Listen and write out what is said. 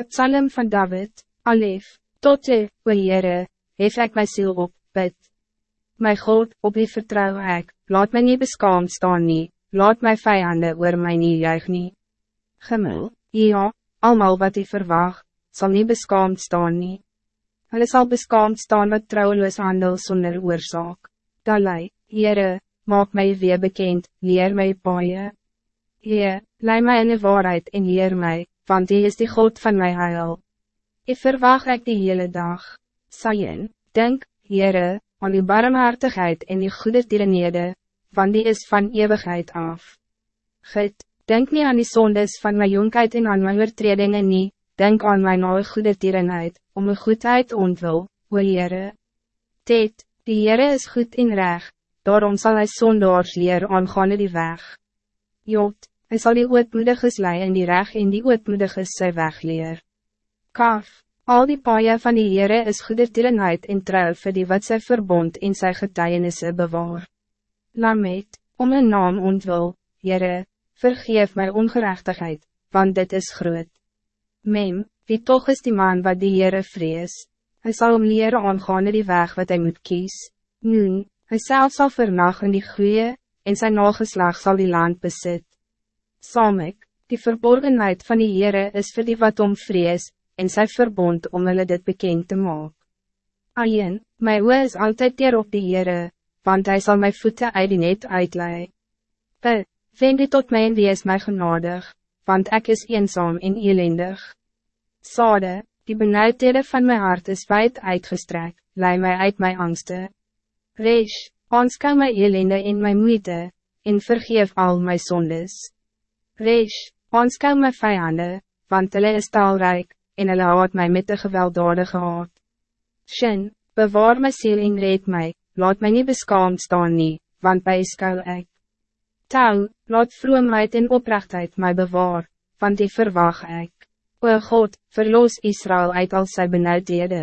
Het psalm van David, Alef, tot je, o Heere, hef ek my ziel op, bid. My God, op wie vertrouw ik, laat mij niet beskaamd staan nie, laat my vijanden oor my nie juig nie. Gimmel, ja, almal wat u verwacht, zal niet beskaamd staan nie. Hulle sal beskaamd staan wat trouweloos handel zonder oorzaak. Dalai, Heere, maak mij weer bekend, leer my paaie. Heer, lei mij in de waarheid en leer mij, want die is die God van mijn heil. Ik verwacht ik die hele dag. Sayen, denk, Heere, aan die barmhartigheid en die goede tierenede, want die is van eeuwigheid af. Git, denk niet aan die zondes van mijn jonkheid en aan mijn oortredingen niet, denk aan mijn oude goede tierenheid, om mijn goedheid ontwil, o Heere. Tet, die Heere is goed in recht, daarom zal hij zondaars leer aangaande die weg. Jot, Hij zal die ootmoediges lei in die reg en die ootmoediges sy wegleer. Kaf, al die paaie van die Heere is goede tierenheid en trouw vir die wat sy verbond en sy getuienisse bewaar. Lamet, om een naam ontwil, Heere, vergeef my ongerechtigheid, want dit is groot. Mem, wie toch is die man wat die Heere vrees? Hij zal om leren aangaan die weg wat hij moet kies. Nu, hij zelf zal vernag in die goeie, en zijn nageslag zal die land bezit. Samek, die verborgenheid van die Heere is voor die wat om vrees, en sy verbond om hulle dit bekend te maak. Ayen, my oe is altijd teer op die Heere, want hij zal mijn voeten uit die net uitlei. Pe, vind dit tot mij en wees my genadig, want ik is eenzaam en elendig. Sade, die benauwdhede van mijn hart is wijd uitgestrekt, lei mij uit mijn angsten. Resh, aanskou my elende in mijn moeite, en vergeef al mijn zondes. Resh, aanskou my vijanden, want hulle is talrijk, en hulle haat my met de gewelddadige haat. Shin, bewaar my siel en red my, laat my niet beskaamd staan nie, want by skou ek. Tau, laat vroomheid en oprechtheid my bewaar, want die verwag ek. O God, verloos Israël uit al sy benauwdhede.